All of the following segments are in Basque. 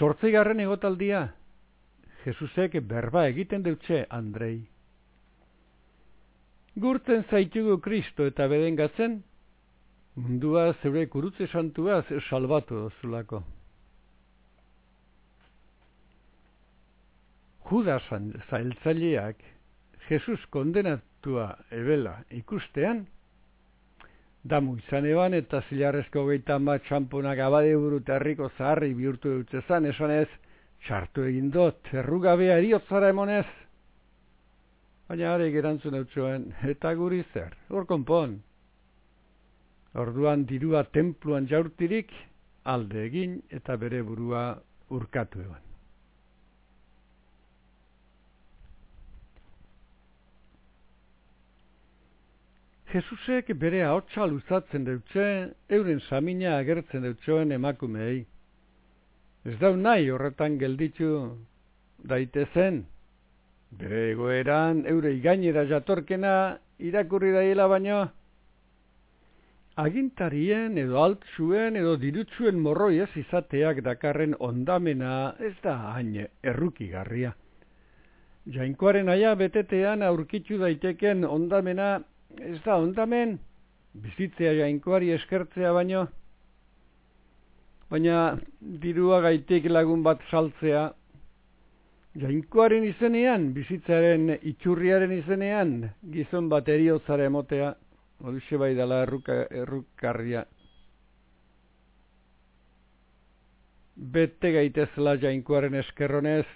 Zortzigarren egotaldia, Jesusek berba egiten dutxe, Andrei. Gurtzen zaitugu Kristo eta bedengatzen, mundua zeure kurutze santuaz salbatu dozulako. Judas zailtzaileak Jesus kondenatua ebela ikustean, damu izan eban eta zilarrezko geita bat txamponak abade buru herriko zaharri bihurtu dutzezan, esan ez, txartu egin dut, errugabea eriotzara emonez. Baina are gerantzun eutxoen, eta guri zer, hor konpon. Orduan dirua templuan jaurtirik, alde egin eta bere burua urkatu eban. Jesusek bere haotxa luzatzen dutxe, euren samina agertzen dutxoen emakumei. Ez dau nahi horretan gelditu daitezen, bere egoeran eure igainera jatorkena irakurri daiela baino, agintarien edo altzuen edo dirutzuen morroi ez izateak dakarren ondamena ez da hain errukigarria. Jainkoaren aia betetean aurkitzu daiteken ondamena ez da ondamen, bizitzea jainkoari eskertzea baino, baina dirua gaitik lagun bat saltzea, jainkoaren izenean, bizitzaren itxurriaren izenean, gizon bat eriotzara emotea, horixe bai dela erruka, errukarria. Bete gaitezela jainkoaren eskerronez,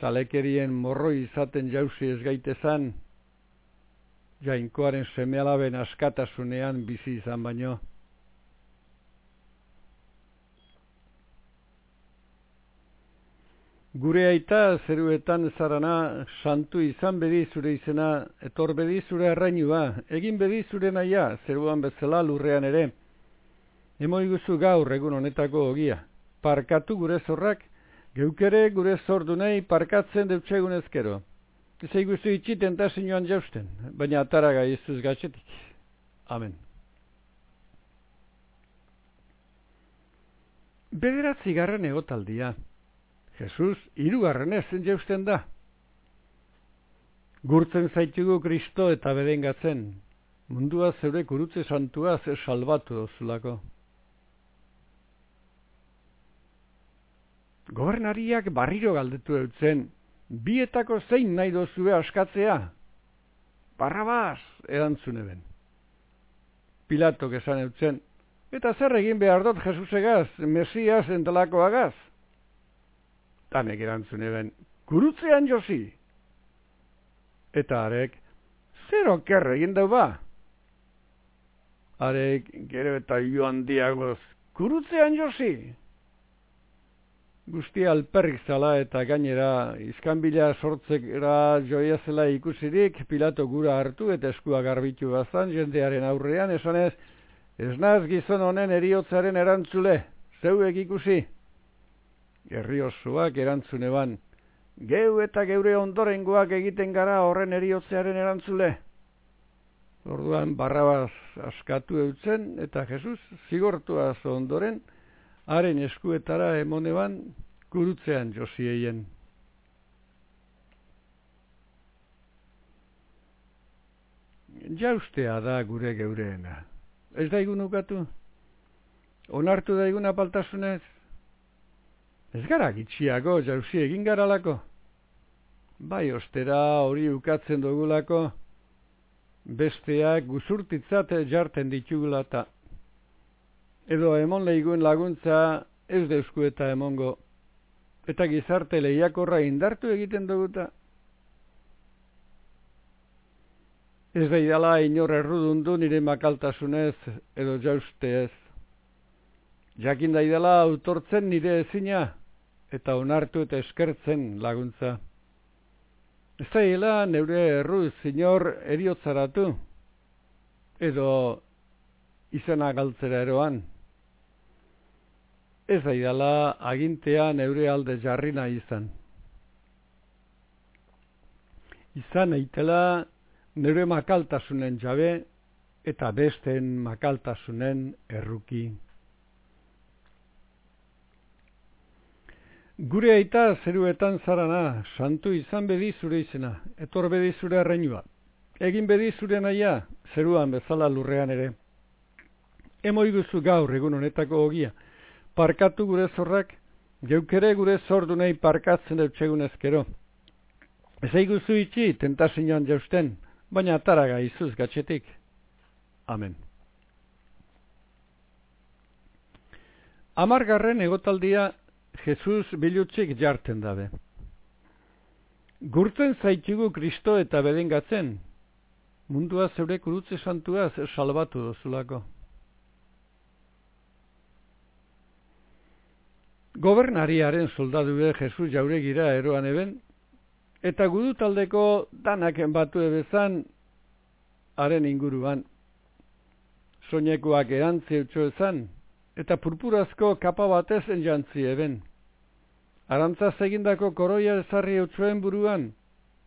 zalekerien morro izaten jauzi ez gaitezan, jainkoaren semealaben askatasunean bizi izan baino. Gure aita zeruetan zarana santu izan bedi zure izena, etor bedi zure arrainua, egin bedi zure naia, zeruan bezala lurrean ere. Emoi guzu gaur egun honetako ogia. Parkatu gure zorrak, geukere gure zordunei parkatzen deutsegun ezkero. Zei guztu itxiten eta zinuan jausten, baina ataraga izuz gatzetik. Amen. Bederatzi garren egotaldia. Jesus, iru garren ezen jausten da. Gurtzen zaitugu Kristo eta bedengatzen. Mundua zeure kurutze santua ze salbatu dozulako. Gobernariak barriro galdetu eutzen, bietako zein nahi dozue askatzea? Barrabaz, erantzun eben. Pilatok esan eutzen, eta zer egin behar dut Jesusegaz, Mesias entelakoagaz? Tanek erantzun eben, kurutzean josi. Eta arek, zer okerre egin dau ba? Arek, gero eta joan diagoz, kurutzean josi guzti alperrik zala eta gainera izkanbila sortzekera joia zela ikusirik pilato gura hartu eta eskua garbitu bazan jendearen aurrean esanez ez naz gizon honen eriotzaren erantzule. Zeuek ikusi. Herriosuak erantzune ban. Geu eta geure ondorengoak egiten gara horren eriotzearen erantzule. Orduan barrabaz askatu eutzen eta Jesus zigortua ondoren haren eskuetara emoneban gurutzean josieien. Jaustea da gure geureena. Ez da igun ukatu? Onartu da igun apaltasunez? Ez gara gitxiago jausi egin garalako? Bai ostera hori ukatzen dugulako, besteak guzurtitzate jarten ditugulata edo emon lehigun laguntza ez deusku eta emongo, eta gizarte lehiakorra indartu egiten duguta. Ez da idala inor errudundu nire makaltasunez edo jauste ez. Jakin da idala autortzen nire ezina eta onartu eta eskertzen laguntza. Ez da hila neure erruz inor eriotzaratu edo izena galtzera eroan ez daidala agintea neure alde jarrina izan. Izan eitela neure makaltasunen jabe eta besten makaltasunen erruki. Gure aita zeruetan zarana, santu izan bedi zure izena, etor bedi zure arreinua. Egin bedi zure naia, zeruan bezala lurrean ere. Emoiguzu gaur egun honetako ogia, parkatu gure zorrak, geukere gure zordu nahi parkatzen eutxegun ezkero. Ez eiguzu itxi, tentazioan jausten, baina ataraga izuz gatxetik. Amen. Amargarren egotaldia Jesus bilutzik jarten dabe. Gurtzen zaitugu Kristo eta bedengatzen, mundua zeure kurutze santuaz salbatu dozulako. Gobernariaren soldadue Jesus jauregira eroan eben, eta gudu taldeko danak batu ebezan, haren inguruan. Soinekoak erantzi utxo ezan, eta purpurazko kapa batez enjantzi eben. Arantzaz egindako koroia ezarri utzuen buruan,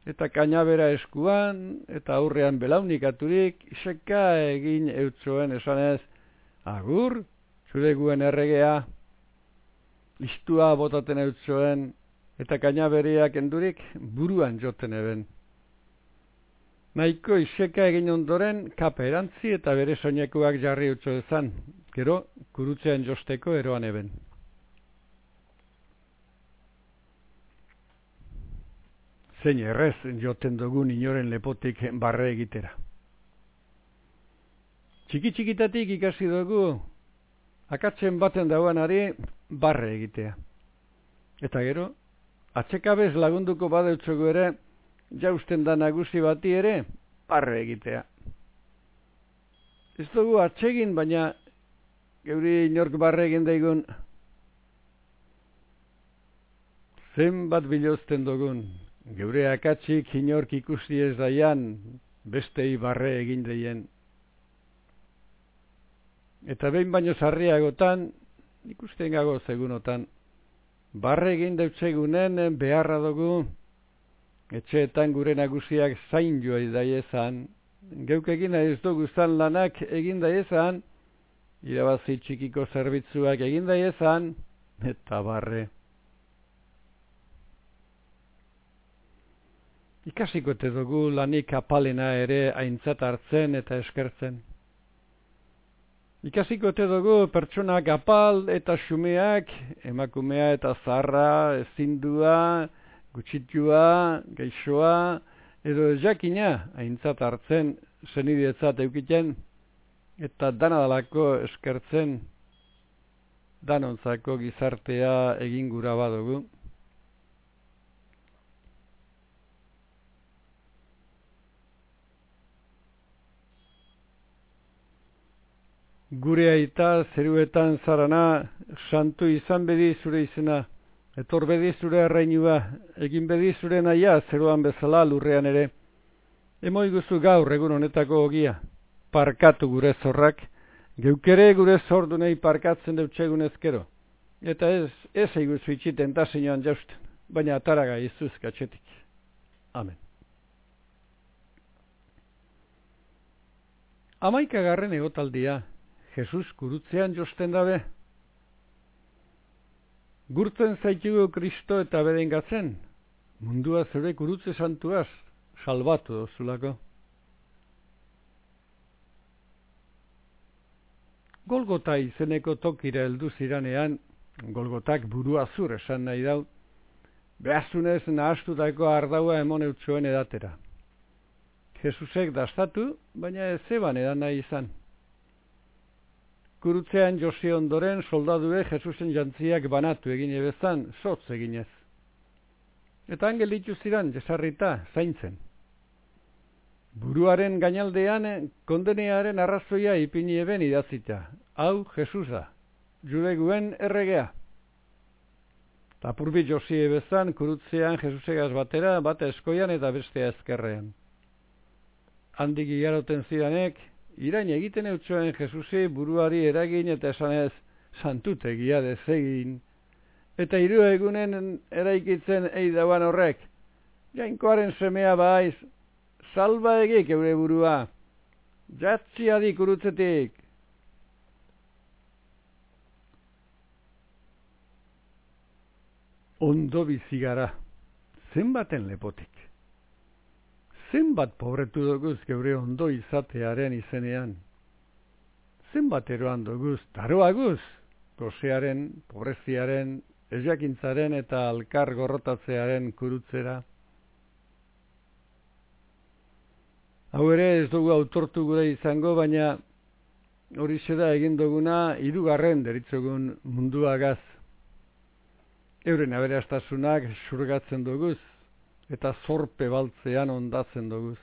eta kainabera eskuan, eta aurrean belaunikaturik, iseka egin eutzuen esanez, agur, zure guen erregea, listua botaten eutzuen, eta kainaberiak endurik buruan joten eben. Naiko iseka egin ondoren kapa erantzi eta bere soinekoak jarri utzo ezan, gero kurutzean josteko eroan eben. Zein errez joten dugun inoren lepotik barre egitera. Txiki txikitatik ikasi dugu, akatzen baten dauanari barre egitea. Eta gero, atxekabez lagunduko badeutzugu ere, jausten da nagusi bati ere, parre egitea. Ez dugu atsegin, baina geuri inork barre egin daigun, zenbat bilozten dugun, geure akatsik inork ikusi ez daian, bestei barre egin daien. Eta behin baino zarriagotan, ikusten gago zegunotan, barre egin dautzegunen beharra dugu, etxeetan gure nagusiak zain joa daiezan, geuk ez dugu zan lanak egin daiezan, irabazi txikiko zerbitzuak egin daiezan, eta barre. Ikasiko te dugu lanik apalena ere aintzat hartzen eta eskertzen. Ikasiko te dugu pertsonak apal eta xumeak, emakumea eta zarra, ezindua, gutxitua, geixoa, edo jakina aintzat hartzen zenidietzat eukiten, eta danadalako eskertzen danontzako gizartea egin gura badugu. Gure aita zeruetan zarana, santu izan bedi zure izena, Etor bedi zure arrainua, egin bedi zure naia zeruan bezala lurrean ere. Emoi guzu gaur egun honetako ogia, parkatu gure zorrak, geukere gure zordunei parkatzen dutxegun ezkero. Eta ez, ez eguzu itxiten da zinoan jausten, baina ataraga izuz gatxetik. Amen. Amaikagarren egotaldia, Jesus kurutzean josten dabe, Gurtzen zaitugu Kristo eta bedengatzen, mundua zure kurutze santuaz, salbatu dozulako. Golgota izeneko tokira heldu ziranean, Golgotak burua zur esan nahi dau, behazunez nahastutako ardaua emone utzuen edatera. Jesusek dastatu, baina ez zeban edan nahi izan. Gurutzean Josi ondoren soldadue Jesusen jantziak banatu egin ebezan, sotz eginez. Eta angel ditu ziren, jesarrita, zaintzen. Buruaren gainaldean, kondenearen arrazoia ipini eben idazita. Hau, Jesusa, judeguen erregea. Tapurbi Josi ebezan, kurutzean Jesusegaz batera, bate eskoian eta bestea ezkerrean. Handik igaroten zidanek, irain egiten eutxoen Jesusi buruari eragin eta esanez santutegia dezegin. Eta hiru egunen eraikitzen eidaban horrek, jainkoaren semea baiz, salba egik eure burua, jatzi adik urutzetik. ondo bizigara, zenbaten lepotik. Zenbat pobretu doguz geure ondo izatearen izenean. Zenbat eroan doguz, taroaguz, gosearen, pobreziaren, ezakintzaren eta alkar gorrotatzearen kurutzera. Hau ere ez dugu autortu gure izango, baina hori da egin duguna hirugarren deritzogun munduagaz. Euren aberastasunak surgatzen duguz, eta zorpe baltzean ondatzen duguz.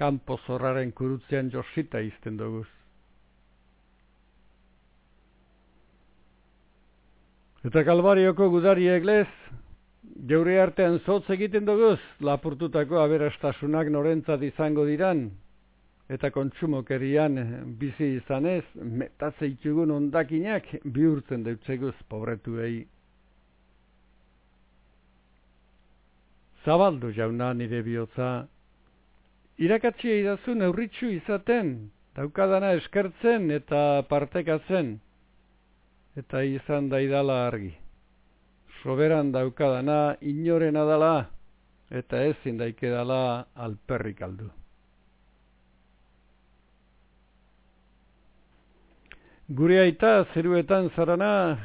Kampo zorraren kurutzean josita izten duguz. Eta kalbarioko gudari eglez, geure artean zotz egiten duguz, lapurtutako aberastasunak norentzat izango diran, eta kontsumokerian bizi izanez, metazeitugun ondakinak bihurtzen deutzeguz pobretuei. Zabaldu jauna nire bihotza, irakatsia idazu neurritxu izaten, daukadana eskertzen eta partekatzen, eta izan daidala argi. Soberan daukadana inorena dala, eta ezin daikedala alperrik aldu. Gure aita zeruetan zarana